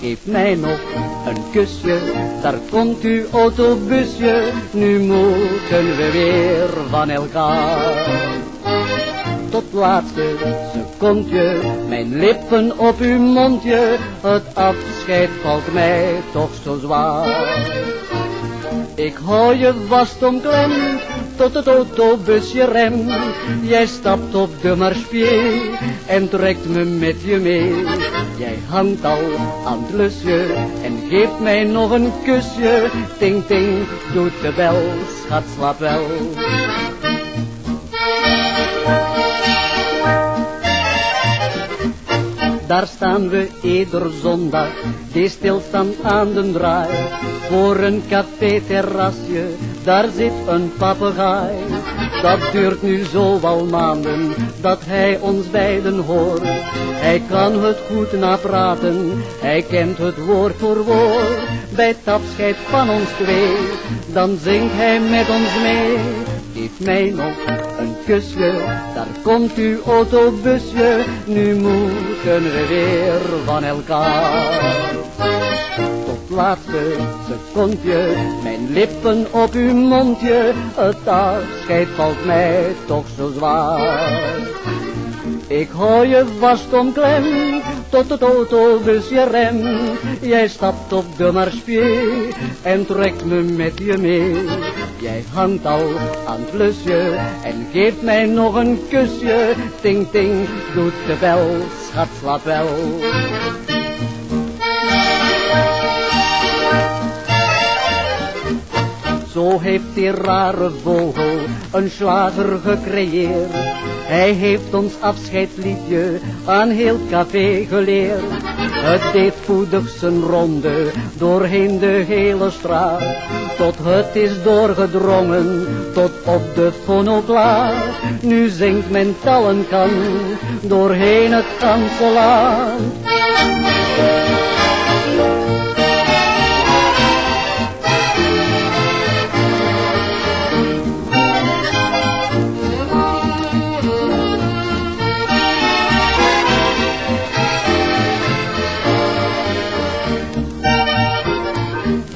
Geef mij nog een kusje, daar komt uw autobusje, nu moeten we weer van elkaar. Tot laatste secondje, mijn lippen op uw mondje, het afscheid valt mij toch zo zwaar. Ik hou je vast omklemd tot het autobusje rem. Jij stapt op de marspier en trekt me met je mee. Jij hangt al aan het lusje en geeft mij nog een kusje. Ting ting doet de bel, schat slaap wel. Daar staan we ieder zondag, die stilstaan aan de draai. Voor een café-terrasje, daar zit een papegaai. Dat duurt nu zo al maanden, dat hij ons beiden hoort. Hij kan het goed napraten, hij kent het woord voor woord. Bij het afscheid van ons twee, dan zingt hij met ons mee. Geef mij nog een kusje, daar komt uw autobusje, nu moeten we weer van elkaar. Tot laatste secondje, mijn lippen op uw mondje, het afscheid valt mij toch zo zwaar. Ik hou je vast omklemd tot het autobusje rem. Jij stapt op de marspier en trekt me met je mee. Jij hangt al aan het lusje en geeft mij nog een kusje. Ting ting doet de bel, schat slaap wel. Zo heeft die rare vogel een slager gecreëerd. Hij heeft ons afscheidsliedje aan heel café geleerd. Het deed voedig zijn ronde doorheen de hele straat. Tot het is doorgedrongen tot op de fonoplaat. Nu zingt men tallenkan doorheen het ganse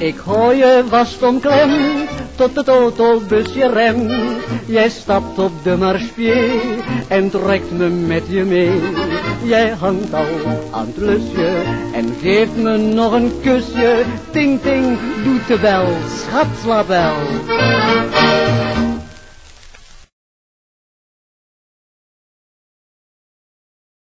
Ik hou je vast omklemd tot het autobusje rem. Jij stapt op de marspier en trekt me met je mee. Jij hangt al aan het lusje en geeft me nog een kusje. Ting ting doet de bel, schat wel.